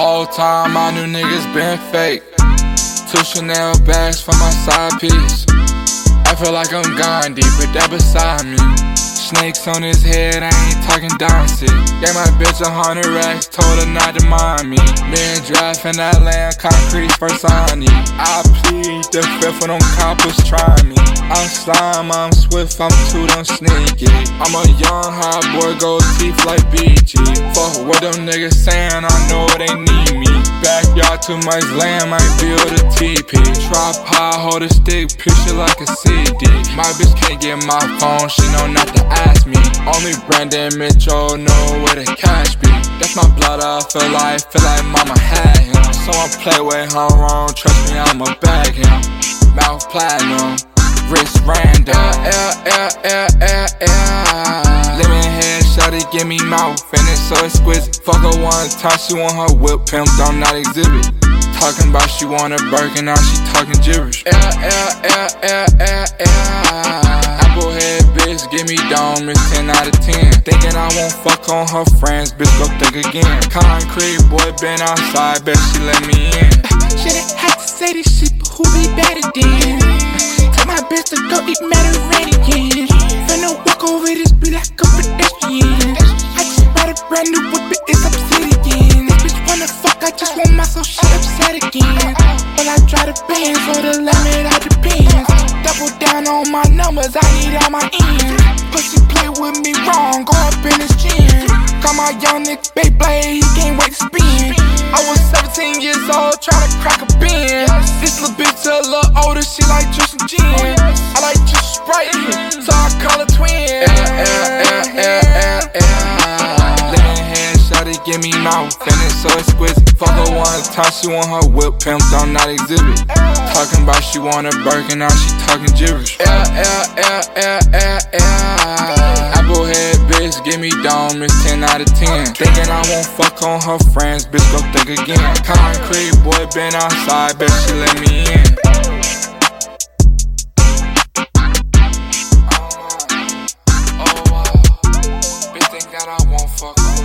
Whole time my new niggas been fake. Two Chanel bags for my side piece. I feel like I'm Gandhi, but that beside me. Snakes on his head, I ain't talking Downsy. Gave my bitch a hundred racks, told her not to mind me. Been driving that land, concrete first on me. I plead the fifth when them coppers try me. I'm slime, I'm swift, I'm too damn sneaky. I'm a young hot boy, gold teeth like BG. What them niggas saying, I know they need me. Backyard too much land, might build a TP. Trap high, hold a stick, picture like a CD. My bitch can't get my phone, she know not to ask me. Only Brandon Mitchell know where the cash be. That's my blood, I feel like, feel like mama had him. Someone play with him wrong, trust me, I'ma bag him. Mouth platinum, wrist random. Yeah, yeah, yeah, yeah, yeah. Give me mouth, and it's so exquisite. Fuck her one time, she want her whip, pimp, don't not exhibit. Talking about she want a Birkin, now she talking gibberish. Yeah, yeah, yeah, yeah, yeah, yeah. Apple bitch, give me dome, it's 10 out of 10. Thinking I won't fuck on her friends, bitch, go think again. Concrete boy been outside, bet she let me in. Shouldn't have to say this shit, but who be better than? Tell my bitch to go eat Mediterranean. Again. I try to bend, so the limit all depends. Double down on my numbers, I need all my ends. Pussy play with me wrong, go up in his chin. Got my young nigga Beyblade, he can't wait to spin. I was 17 years old, trying to crack a bin. This little bitch a little older, she like Juice and Gin. Shawty, give me mouth, and it's so exquisite. Fuck her one time, she want her whip, pimp, don't not exhibit. Talking about she want a Birkin, now she talking gibberish. Yeah, yeah, yeah, yeah, yeah, yeah. Apple bitch, give me dome, it's 10 out of 10. Thinking I won't fuck on her friends, bitch, go think again. Concrete boy been outside, bet she let me in. Oh, uh, oh, uh, bitch think that I won't fuck on.